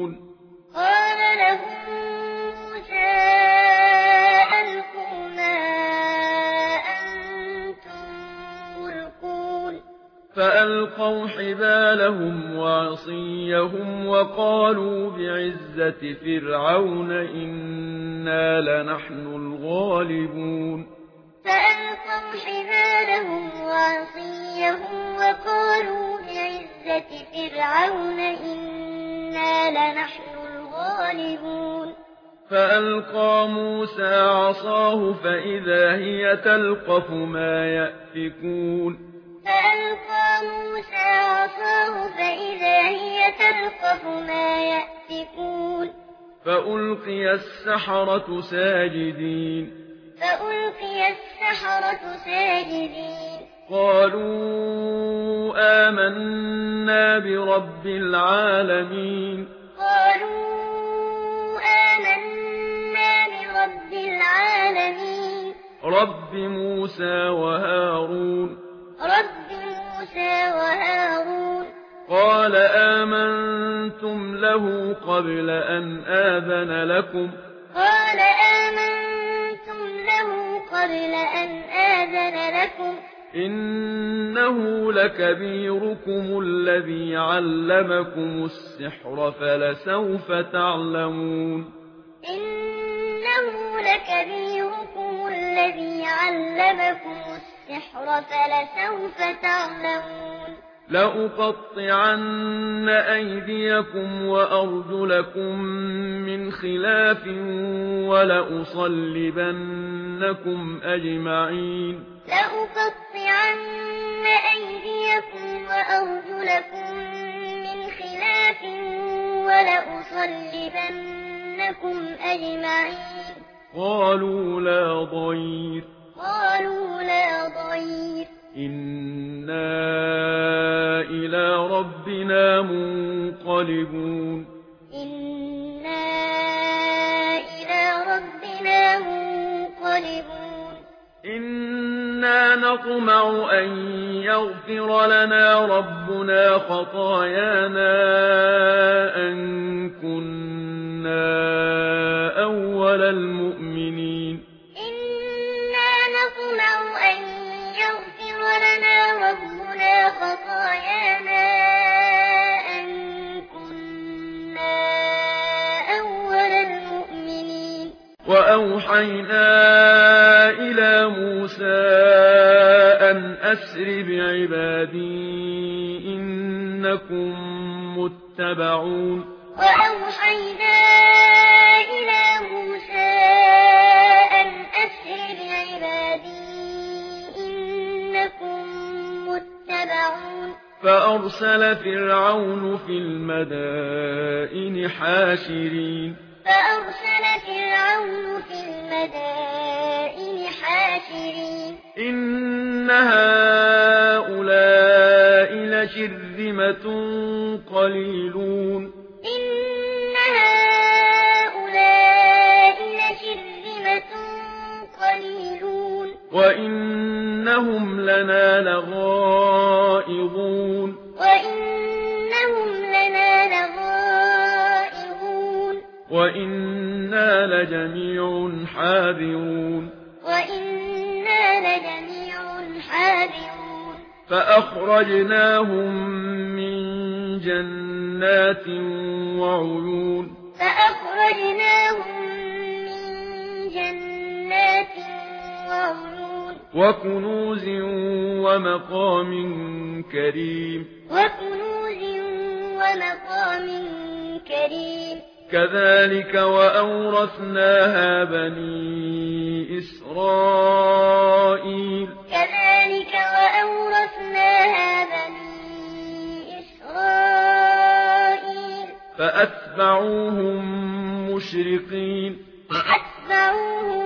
تَعْمَلُونَ قَالَ لَهُمْ فألقوا حبالهم وعصيهم وقالوا بعزة فرعون إنا لنحن الغالبون. فألقوا حبالهم وعصيهم وقالوا بعزة فرعون إنا إِنَّا لَنَحْنُ الْغَالِبُونَ فَأَلْقَى مُوسَى عَصَاهُ فَإِذَا هِيَ تَلْقَفُ مَا يَأْفِكُونَ فَأَلْقَى مُوسَى عَصَاهُ فَإِذَا هِيَ تَلْقَفُ مَا يَأْفِكُونَ فَأُلْقِيَ السَّحَرَةُ سَاجِدِينَ فَأُلْقِيَ السَّحَرَةُ سَاجِدِينَ قَالُوا آمَنَّا آمنا برب العالمين قالوا آمنا برب العالمين رب موسى وهارون. رب موسى وهارون. قال آمنتم له قبل أن آذن لكم. قال آمنتم له قبل أن آذن لكم. إنه لكبيركم الذي علمكم السحر فلسوف تعلمون إنه لكبيركم الذي علمكم السحر فلسوف تعلمون لأقطعن أيديكم وأرجلكم من خلاف ولأصلبنكم أجمعين لأقطعن وأرجلكم من خلاف ولأصلبنكم أجمعين. قالوا لا ضير. قالوا لا ضير. إنا إلى ربنا منقلبون. نطمع أن يغفر لنا ربنا خطايانا أن كنا أولى المؤمنين. إنا نطمع أن يغفر لنا ربنا خطايانا أن كنا أولى المؤمنين. وأوحينا أسر بعبادي إنكم متبعون وأوحينا إلى موسى أن أسر بعبادي إنكم متبعون فأرسل فرعون في المدائن حاشرين فأرسل فرعون في المدائن حاشرين إن هؤلاء لشرذمة قليلون إن هؤلاء لشرذمة قليلون وإنهم لنا لغائظون وإنهم لنا لغائظون وإنا لجميع حاذرون وإن فأخرجناهم من جنات وعيون وكنوز ومقام كريم وكنوز ومقام كريم كذلك وأورثناها بني إسرائيل كذلك وأورثناها بني إسرائيل فأتبعوهم مشرقين فأتبعوهم